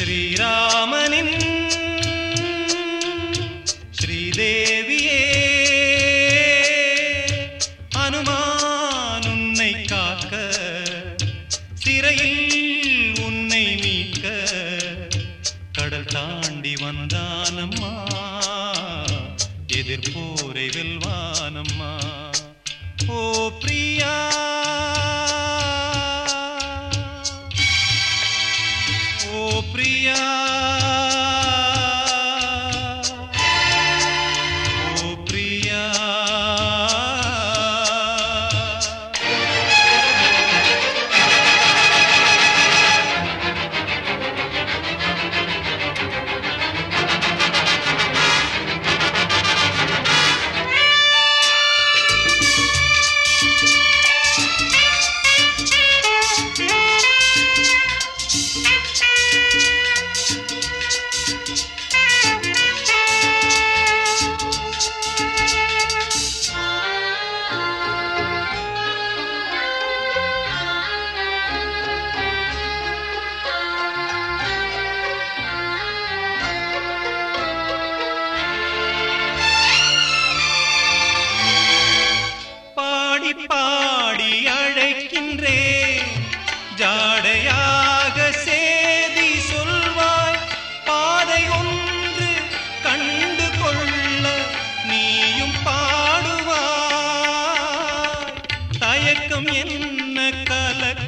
ஸ்ரீராமனின் ஸ்ரீதேவியே அனுமான் உன்னை காக்க சிறையில் உன்னை மீட்க கடல் தாண்டி வந்தானம்மா எதிர்போரை வெல்வானம்மா. ಓ ಪ್ರಿಯಾ பாடி அழைக்கின்றே ஜாடையாக சேதி சொல்வாய் பாதை ஒன்று கண்டு கொள்ள நீயும் பாடுவாய். தயக்கம் என்ன கலக்க